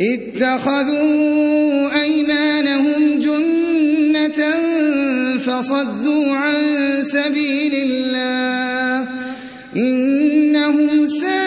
اتخذوا أيمانهم جنة فصدوا عن سبيل الله إنهم سابقون